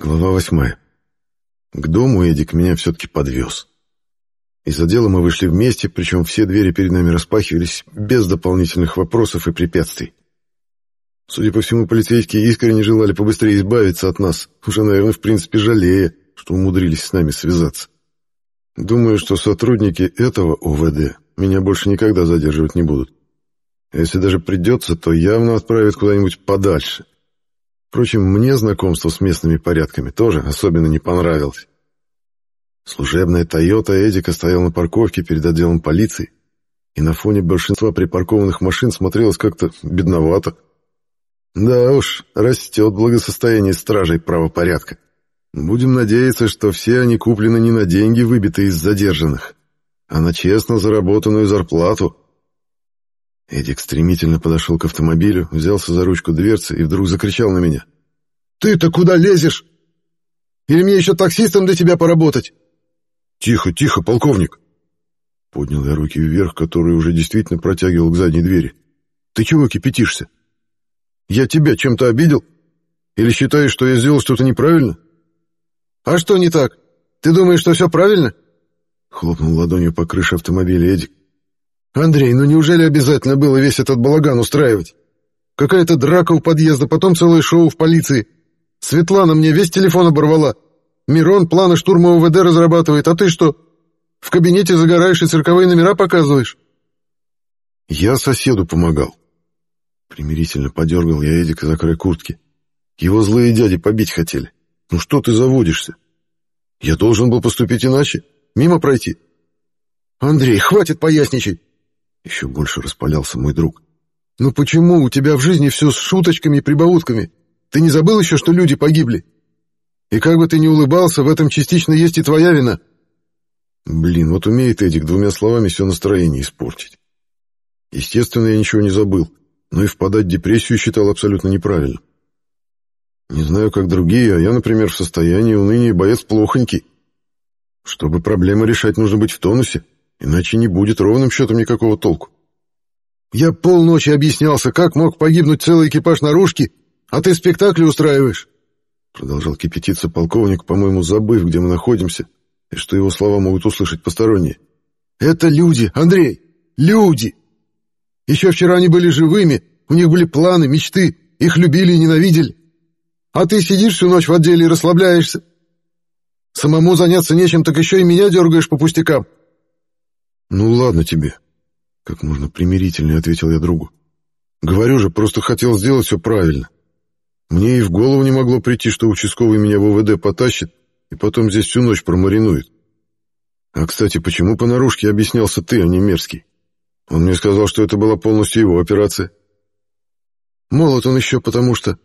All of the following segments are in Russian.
Глава восьмая. К дому Эдик меня все-таки подвез. Из отдела мы вышли вместе, причем все двери перед нами распахивались без дополнительных вопросов и препятствий. Судя по всему, полицейские искренне желали побыстрее избавиться от нас, уже, наверное, в принципе, жалея, что умудрились с нами связаться. Думаю, что сотрудники этого ОВД меня больше никогда задерживать не будут. А если даже придется, то явно отправят куда-нибудь подальше. Впрочем, мне знакомство с местными порядками тоже особенно не понравилось. Служебная «Тойота» Эдика стояла на парковке перед отделом полиции, и на фоне большинства припаркованных машин смотрелась как-то бедновато. Да уж, растет благосостояние стражей правопорядка. Будем надеяться, что все они куплены не на деньги, выбитые из задержанных, а на честно заработанную зарплату. Эдик стремительно подошел к автомобилю, взялся за ручку дверцы и вдруг закричал на меня. «Ты-то куда лезешь? Или мне еще таксистом для тебя поработать?» «Тихо, тихо, полковник!» Поднял я руки вверх, которые уже действительно протягивал к задней двери. «Ты чего кипятишься? Я тебя чем-то обидел? Или считаешь, что я сделал что-то неправильно?» «А что не так? Ты думаешь, что все правильно?» Хлопнул ладонью по крыше автомобиля Эдик. «Андрей, ну неужели обязательно было весь этот балаган устраивать? Какая-то драка у подъезда, потом целое шоу в полиции. Светлана мне весь телефон оборвала. Мирон планы штурма УВД разрабатывает, а ты что, в кабинете загораешь и цирковые номера показываешь?» «Я соседу помогал». Примирительно подергал я Эдика за край куртки. «Его злые дяди побить хотели. Ну что ты заводишься? Я должен был поступить иначе, мимо пройти». «Андрей, хватит поясничать!» Еще больше распалялся мой друг. «Ну почему у тебя в жизни все с шуточками и прибаутками? Ты не забыл еще, что люди погибли? И как бы ты ни улыбался, в этом частично есть и твоя вина». Блин, вот умеет Эдик двумя словами все настроение испортить. Естественно, я ничего не забыл, но и впадать в депрессию считал абсолютно неправильно. Не знаю, как другие, а я, например, в состоянии уныния боец плохонький. Чтобы проблемы решать, нужно быть в тонусе, Иначе не будет ровным счетом никакого толку. Я полночи объяснялся, как мог погибнуть целый экипаж наружки, а ты спектакли устраиваешь. Продолжал кипятиться полковник, по-моему, забыв, где мы находимся, и что его слова могут услышать посторонние. Это люди, Андрей, люди. Еще вчера они были живыми, у них были планы, мечты, их любили и ненавидели. А ты сидишь всю ночь в отделе и расслабляешься. Самому заняться нечем, так еще и меня дергаешь по пустякам. «Ну ладно тебе», — как можно примирительнее ответил я другу. «Говорю же, просто хотел сделать все правильно. Мне и в голову не могло прийти, что участковый меня в ОВД потащит и потом здесь всю ночь промаринует. А, кстати, почему по наружке объяснялся ты, а не Мерзкий? Он мне сказал, что это была полностью его операция. Молод он еще потому что...»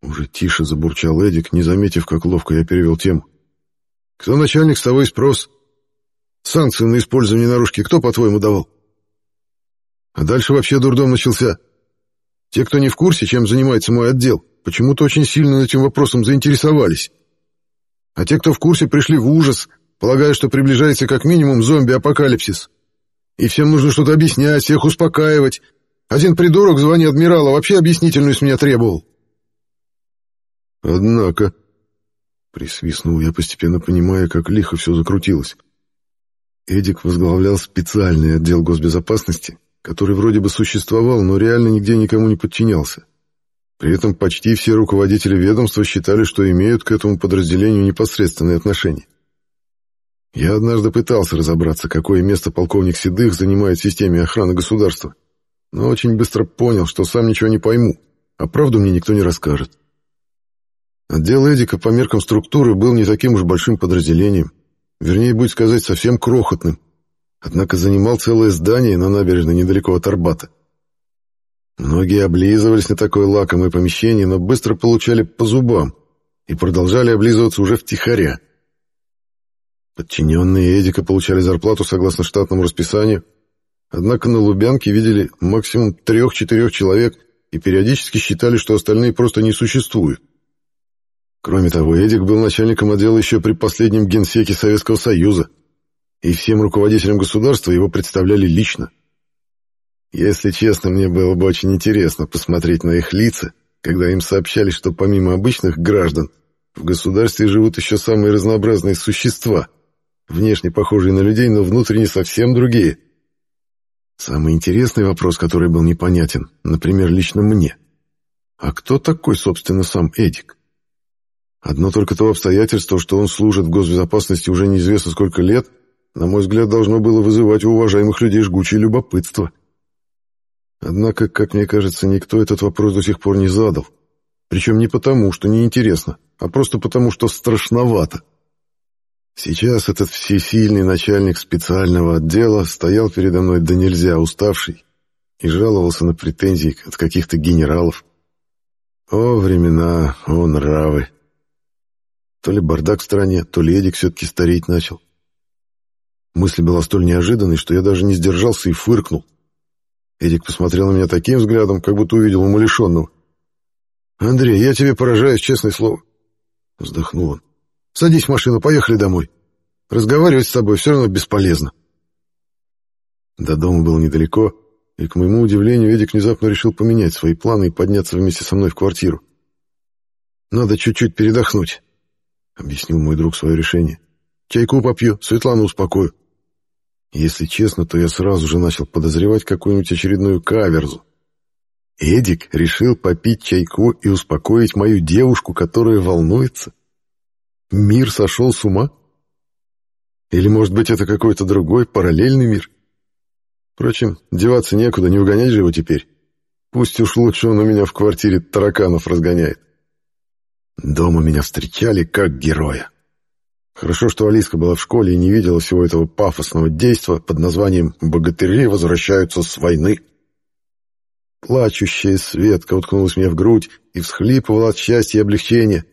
Уже тише забурчал Эдик, не заметив, как ловко я перевел тему. «Кто начальник, с того и спрос». Санкции на использование наружки кто, по-твоему, давал? А дальше вообще дурдом начался. Те, кто не в курсе, чем занимается мой отдел, почему-то очень сильно этим вопросом заинтересовались. А те, кто в курсе, пришли в ужас, полагая, что приближается как минимум зомби-апокалипсис. И всем нужно что-то объяснять, всех успокаивать. Один придурок в звании адмирала вообще объяснительную с меня требовал. Однако... Присвистнул я, постепенно понимая, как лихо все закрутилось. Эдик возглавлял специальный отдел госбезопасности, который вроде бы существовал, но реально нигде никому не подчинялся. При этом почти все руководители ведомства считали, что имеют к этому подразделению непосредственные отношения. Я однажды пытался разобраться, какое место полковник Седых занимает в системе охраны государства, но очень быстро понял, что сам ничего не пойму, а правду мне никто не расскажет. Отдел Эдика по меркам структуры был не таким уж большим подразделением, Вернее, будет сказать, совсем крохотным. Однако занимал целое здание на набережной недалеко от Арбата. Многие облизывались на такое лакомое помещение, но быстро получали по зубам и продолжали облизываться уже втихаря. Подчиненные Эдика получали зарплату согласно штатному расписанию, однако на Лубянке видели максимум трех-четырех человек и периодически считали, что остальные просто не существуют. Кроме того, Эдик был начальником отдела еще при последнем генсеке Советского Союза, и всем руководителям государства его представляли лично. Если честно, мне было бы очень интересно посмотреть на их лица, когда им сообщали, что помимо обычных граждан, в государстве живут еще самые разнообразные существа, внешне похожие на людей, но внутренне совсем другие. Самый интересный вопрос, который был непонятен, например, лично мне. А кто такой, собственно, сам Эдик? Одно только то обстоятельство, что он служит в госбезопасности уже неизвестно сколько лет, на мой взгляд, должно было вызывать у уважаемых людей жгучее любопытство. Однако, как мне кажется, никто этот вопрос до сих пор не задал. Причем не потому, что неинтересно, а просто потому, что страшновато. Сейчас этот всесильный начальник специального отдела стоял передо мной да нельзя уставший и жаловался на претензии от каких-то генералов. О, времена, о, нравы. То ли бардак в стране, то ли Эдик все-таки стареть начал. Мысль была столь неожиданной, что я даже не сдержался и фыркнул. Эдик посмотрел на меня таким взглядом, как будто увидел умалишенного. «Андрей, я тебе поражаюсь, честное слово». Вздохнул он. «Садись в машину, поехали домой. Разговаривать с тобой все равно бесполезно». До дома было недалеко, и, к моему удивлению, Эдик внезапно решил поменять свои планы и подняться вместе со мной в квартиру. «Надо чуть-чуть передохнуть», — объяснил мой друг свое решение. «Чайку попью, Светлану успокою». Если честно, то я сразу же начал подозревать какую-нибудь очередную каверзу. Эдик решил попить чайку и успокоить мою девушку, которая волнуется. Мир сошел с ума? Или, может быть, это какой-то другой, параллельный мир? Впрочем, деваться некуда, не угонять же его теперь. Пусть уж лучше он у меня в квартире тараканов разгоняет. Дома меня встречали как героя. Хорошо, что Алиска была в школе и не видела всего этого пафосного действа под названием «Богатыри возвращаются с войны». Плачущая Светка уткнулась мне в грудь и всхлипывала от счастья и облегчения.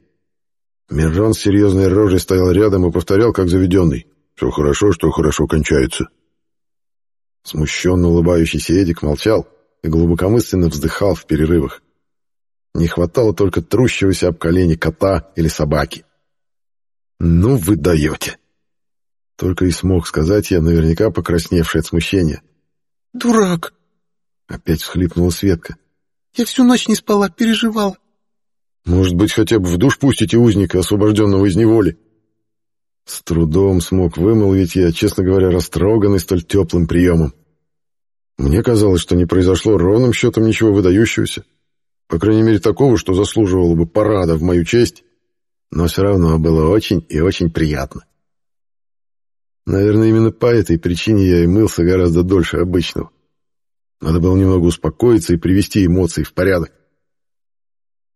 Мирон с серьезной рожей стоял рядом и повторял, как заведенный. «Все хорошо, что хорошо кончается». Смущенно улыбающийся Эдик молчал и глубокомысленно вздыхал в перерывах. Не хватало только трущегося об колени кота или собаки. «Ну вы даете!» Только и смог сказать я, наверняка покрасневший от смущения. «Дурак!» — опять всхлипнула Светка. «Я всю ночь не спала, переживала». «Может быть, хотя бы в душ пустите узника, освобожденного из неволи?» С трудом смог вымолвить я, честно говоря, растроганный столь теплым приемом. Мне казалось, что не произошло ровным счетом ничего выдающегося. По крайней мере, такого, что заслуживало бы парада в мою честь но все равно было очень и очень приятно. Наверное, именно по этой причине я и мылся гораздо дольше обычного. Надо было немного успокоиться и привести эмоции в порядок.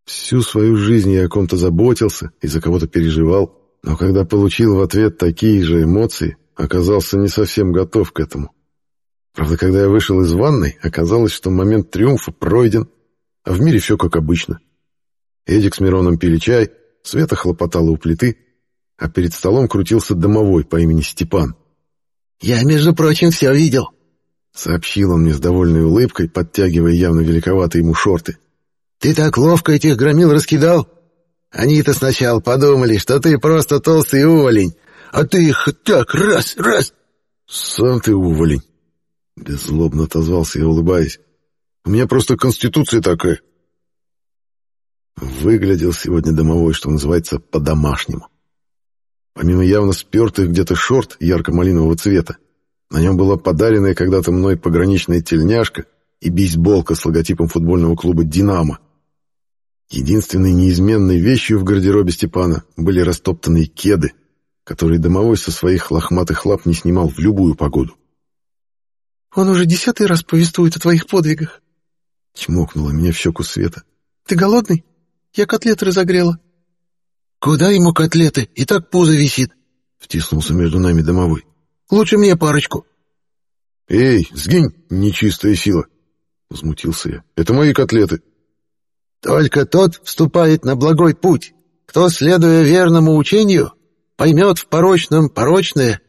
Всю свою жизнь я о ком-то заботился и за кого-то переживал, но когда получил в ответ такие же эмоции, оказался не совсем готов к этому. Правда, когда я вышел из ванной, оказалось, что момент триумфа пройден, а в мире все как обычно. Эдик с Мироном пили чай — Света хлопотала у плиты, а перед столом крутился домовой по имени Степан. «Я, между прочим, все видел», — сообщил он мне с довольной улыбкой, подтягивая явно великоватые ему шорты. «Ты так ловко этих громил раскидал. Они-то сначала подумали, что ты просто толстый уволень, а ты их так раз, раз...» «Сам ты уволень», — беззлобно отозвался я, улыбаясь. «У меня просто конституция такая». Выглядел сегодня домовой, что называется, по-домашнему. Помимо явно спертых где-то шорт ярко-малинового цвета, на нем была подаренная когда-то мной пограничная тельняшка и бейсболка с логотипом футбольного клуба «Динамо». Единственной неизменной вещью в гардеробе Степана были растоптанные кеды, которые домовой со своих лохматых лап не снимал в любую погоду. «Он уже десятый раз повествует о твоих подвигах», — чмокнула меня в щеку Света. «Ты голодный?» Я котлеты разогрела». «Куда ему котлеты? И так пузо висит», — втиснулся между нами домовой. «Лучше мне парочку». «Эй, сгинь, нечистая сила!» — возмутился я. «Это мои котлеты». «Только тот вступает на благой путь, кто, следуя верному учению, поймет в порочном порочное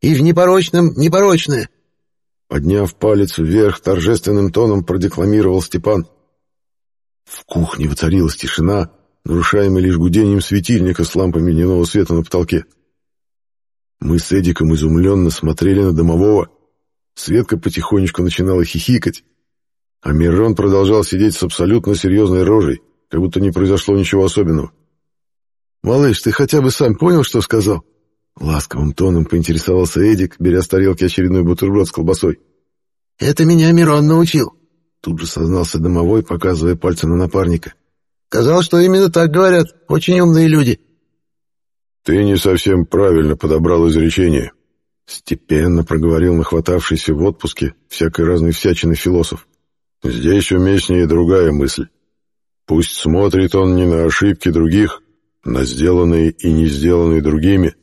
и в непорочном непорочное». Подняв палец вверх, торжественным тоном продекламировал Степан. В кухне воцарилась тишина, нарушаемая лишь гудением светильника с лампами дневного света на потолке. Мы с Эдиком изумленно смотрели на домового. Светка потихонечку начинала хихикать, а Мирон продолжал сидеть с абсолютно серьезной рожей, как будто не произошло ничего особенного. «Малыш, ты хотя бы сам понял, что сказал?» Ласковым тоном поинтересовался Эдик, беря с тарелки очередной бутерброд с колбасой. «Это меня Мирон научил», — тут же сознался домовой, показывая пальцем на напарника. «Сказал, что именно так говорят, очень умные люди». «Ты не совсем правильно подобрал изречение», — степенно проговорил нахватавшийся в отпуске всякой разной всячины философ. «Здесь уместнее другая мысль. Пусть смотрит он не на ошибки других, на сделанные и не сделанные другими,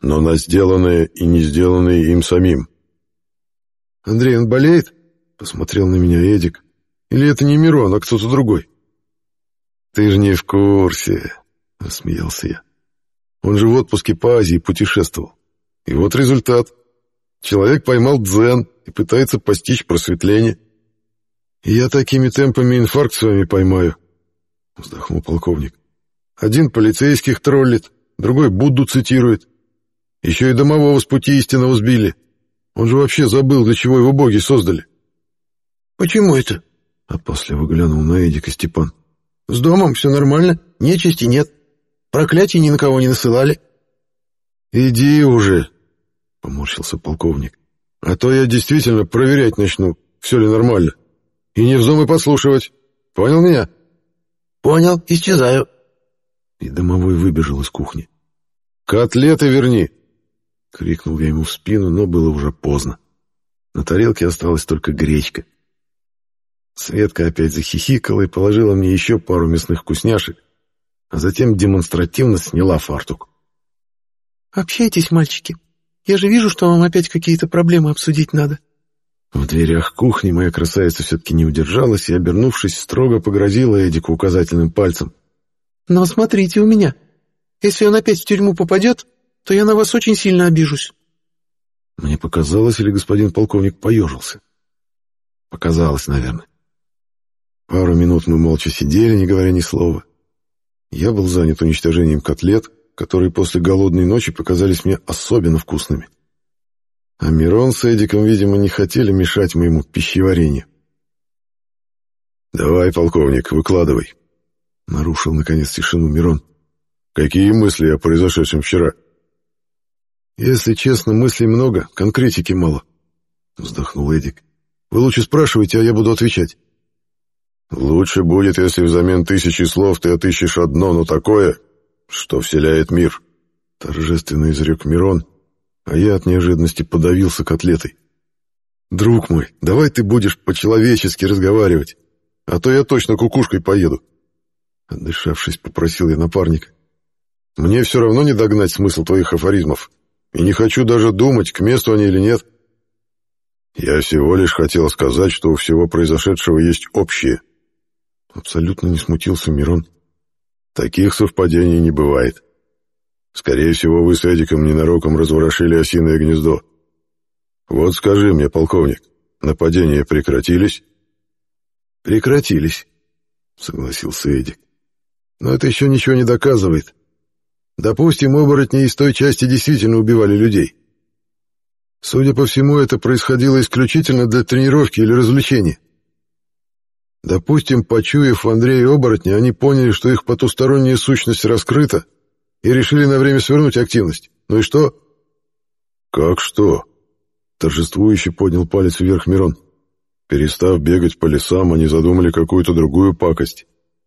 но на сделанное и не сделанное им самим. «Андрей, он болеет?» — посмотрел на меня Эдик. «Или это не Мирон, а кто-то другой?» «Ты же не в курсе», — рассмеялся я. «Он же в отпуске по Азии путешествовал. И вот результат. Человек поймал дзен и пытается постичь просветление. Я такими темпами инфаркт с вами поймаю», — вздохнул полковник. «Один полицейских троллит, другой Будду цитирует, еще и домового с пути истинного сбили. Он же вообще забыл, для чего его боги создали. «Почему это?» — опасливо глянул на Эдика Степан. «С домом все нормально, нечисти нет. Проклятий ни на кого не насылали». «Иди уже», — поморщился полковник. «А то я действительно проверять начну, все ли нормально. И не вздумай подслушивать. Понял меня?» «Понял, исчезаю». И домовой выбежал из кухни. «Котлеты верни!» — крикнул я ему в спину, но было уже поздно. На тарелке осталась только гречка. Светка опять захихикала и положила мне еще пару мясных вкусняшек, а затем демонстративно сняла фартук. «Общайтесь, мальчики. Я же вижу, что вам опять какие-то проблемы обсудить надо». В дверях кухни моя красавица все-таки не удержалась и, обернувшись, строго погрозила Эдику указательным пальцем. «Но смотрите у меня. Если он опять в тюрьму попадет, то я на вас очень сильно обижусь». Мне показалось, или господин полковник поежился? Показалось, наверное. Пару минут мы молча сидели, не говоря ни слова. Я был занят уничтожением котлет, которые после голодной ночи показались мне особенно вкусными. А Мирон с Эдиком, видимо, не хотели мешать моему пищеварению. «Давай, полковник, выкладывай», — нарушил, наконец, тишину Мирон. «Какие мысли о произошедшем вчера?» «Если честно, мыслей много, конкретики мало», — вздохнул Эдик. «Вы лучше спрашивайте, а я буду отвечать». «Лучше будет, если взамен тысячи слов ты отыщешь одно, но такое, что вселяет мир», — торжественно изрек Мирон, а я от неожиданности подавился котлетой. «Друг мой, давай ты будешь по-человечески разговаривать, а то я точно кукушкой поеду», — отдышавшись, попросил я напарника. «Мне все равно не догнать смысл твоих афоризмов, и не хочу даже думать, к месту они или нет. Я всего лишь хотел сказать, что у всего произошедшего есть общее. Абсолютно не смутился Мирон. Таких совпадений не бывает. Скорее всего, вы с Эдиком ненароком разворошили осиное гнездо. Вот скажи мне, полковник, нападения прекратились? Прекратились, согласился Эдик. Но это еще ничего не доказывает. Допустим, оборотни из той части действительно убивали людей. Судя по всему, это происходило исключительно для тренировки или развлечения. Допустим, почуяв Андрея оборотня, они поняли, что их потусторонняя сущность раскрыта, и решили на время свернуть активность. Ну и что? «Как что?» — торжествующе поднял палец вверх Мирон. Перестав бегать по лесам, они задумали какую-то другую пакость,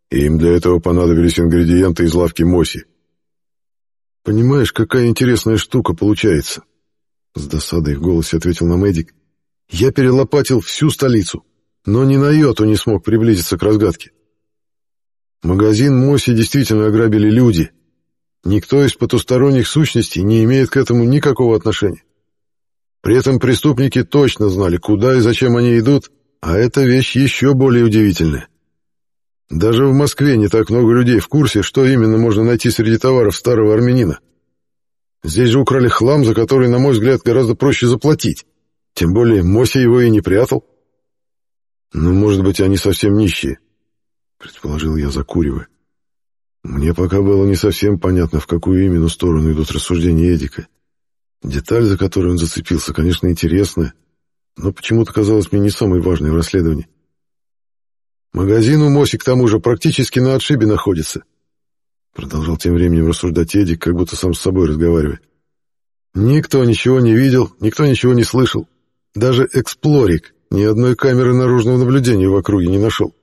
и им для этого понадобились ингредиенты из лавки Моси. «Понимаешь, какая интересная штука получается?» С досадой в голосе ответил нам Эдик. «Я перелопатил всю столицу, но ни на йоту не смог приблизиться к разгадке. Магазин Моси действительно ограбили люди. Никто из потусторонних сущностей не имеет к этому никакого отношения. При этом преступники точно знали, куда и зачем они идут, а эта вещь еще более удивительная. Даже в Москве не так много людей в курсе, что именно можно найти среди товаров старого армянина. Здесь же украли хлам, за который, на мой взгляд, гораздо проще заплатить. Тем более Мося его и не прятал. Ну, может быть, они совсем нищие, предположил я, закуривая. Мне пока было не совсем понятно, в какую именно сторону идут рассуждения Эдика. Деталь, за которую он зацепился, конечно, интересная, но почему-то казалась мне не самой важной в расследовании. Магазин у Моси к тому же практически на отшибе находится. Продолжал тем временем рассуждать Эдик, как будто сам с собой разговаривает. Никто ничего не видел, никто ничего не слышал. Даже эксплорик ни одной камеры наружного наблюдения в округе не нашел.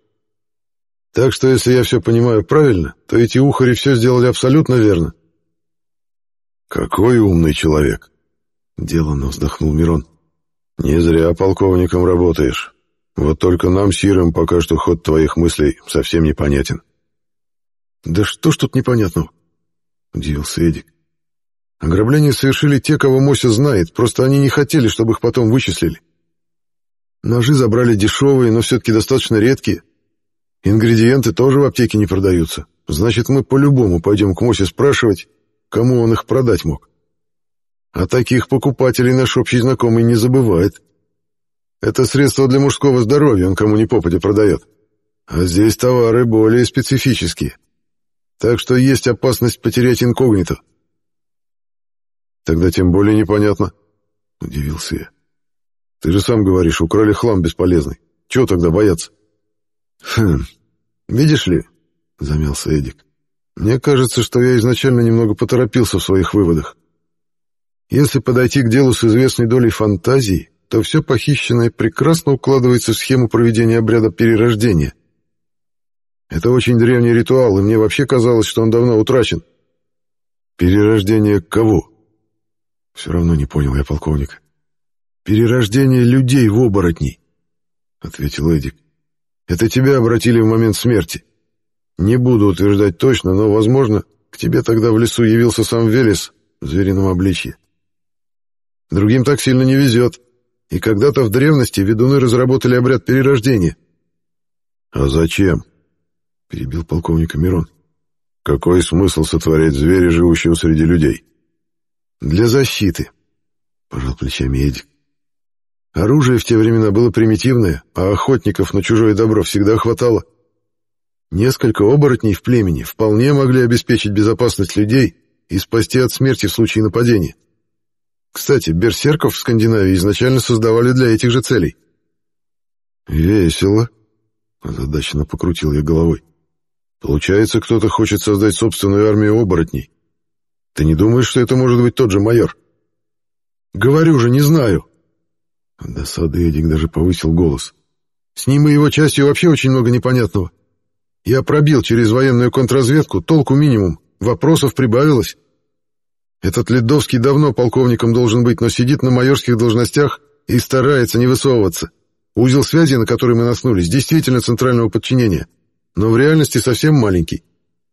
Так что, если я все понимаю правильно, то эти ухари все сделали абсолютно верно. «Какой умный человек!» — деланно вздохнул Мирон. «Не зря полковником работаешь. Вот только нам, Сирым, пока что ход твоих мыслей совсем непонятен». «Да что ж тут непонятного?» — удивился Эдик. «Ограбление совершили те, кого Мося знает, просто они не хотели, чтобы их потом вычислили. Ножи забрали дешевые, но все-таки достаточно редкие. Ингредиенты тоже в аптеке не продаются. Значит, мы по-любому пойдем к Мосе спрашивать, кому он их продать мог. А таких покупателей наш общий знакомый не забывает. Это средство для мужского здоровья он кому ни попадя продает. А здесь товары более специфические. Так что есть опасность потерять инкогнито. Тогда тем более непонятно, — удивился я. Ты же сам говоришь, украли хлам бесполезный. Чего тогда бояться? Хм, видишь ли, — замялся Эдик, — мне кажется, что я изначально немного поторопился в своих выводах. Если подойти к делу с известной долей фантазии, то все похищенное прекрасно укладывается в схему проведения обряда перерождения. Это очень древний ритуал, и мне вообще казалось, что он давно утрачен. Перерождение кого? Все равно не понял я полковника. Перерождение людей в оборотней, ответил Эдик. Это тебя обратили в момент смерти. Не буду утверждать точно, но, возможно, к тебе тогда в лесу явился сам Велес в зверином обличье. Другим так сильно не везет. И когда-то в древности ведуны разработали обряд перерождения. «А зачем?» — перебил полковник Мирон. «Какой смысл сотворять зверя, живущего среди людей?» «Для защиты», — пожал плечами Эдик. Оружие в те времена было примитивное, а охотников на чужое добро всегда хватало. Несколько оборотней в племени вполне могли обеспечить безопасность людей и спасти от смерти в случае нападения. Кстати, берсерков в Скандинавии изначально создавали для этих же целей. «Весело», — озадаченно покрутил я головой. «Получается, кто-то хочет создать собственную армию оборотней. Ты не думаешь, что это может быть тот же майор?» «Говорю же, не знаю». От досады Эдик даже повысил голос. «С ним и его частью вообще очень много непонятного. Я пробил через военную контрразведку, толку минимум, вопросов прибавилось». Этот Ледовский давно полковником должен быть, но сидит на майорских должностях и старается не высовываться. Узел связи, на который мы наснулись, действительно центрального подчинения, но в реальности совсем маленький.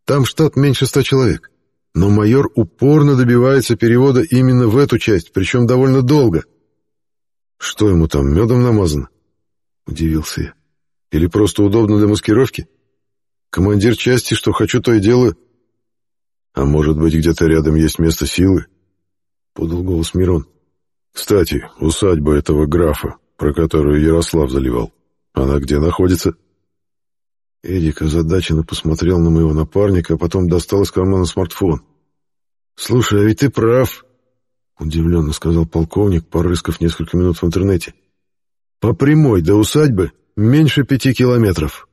Там штат меньше ста человек. Но майор упорно добивается перевода именно в эту часть, причем довольно долго. Что ему там, медом намазано? Удивился я. Или просто удобно для маскировки? Командир части, что хочу, то и делаю. А может быть, где-то рядом есть место силы? Подал голос Мирон. Кстати, усадьба этого графа, про которую Ярослав заливал, она где находится? Эдик озадаченно посмотрел на моего напарника, а потом достал из кармана смартфон. «Слушай, а ведь ты прав», — удивленно сказал полковник, порыскав несколько минут в интернете. «По прямой до усадьбы меньше пяти километров.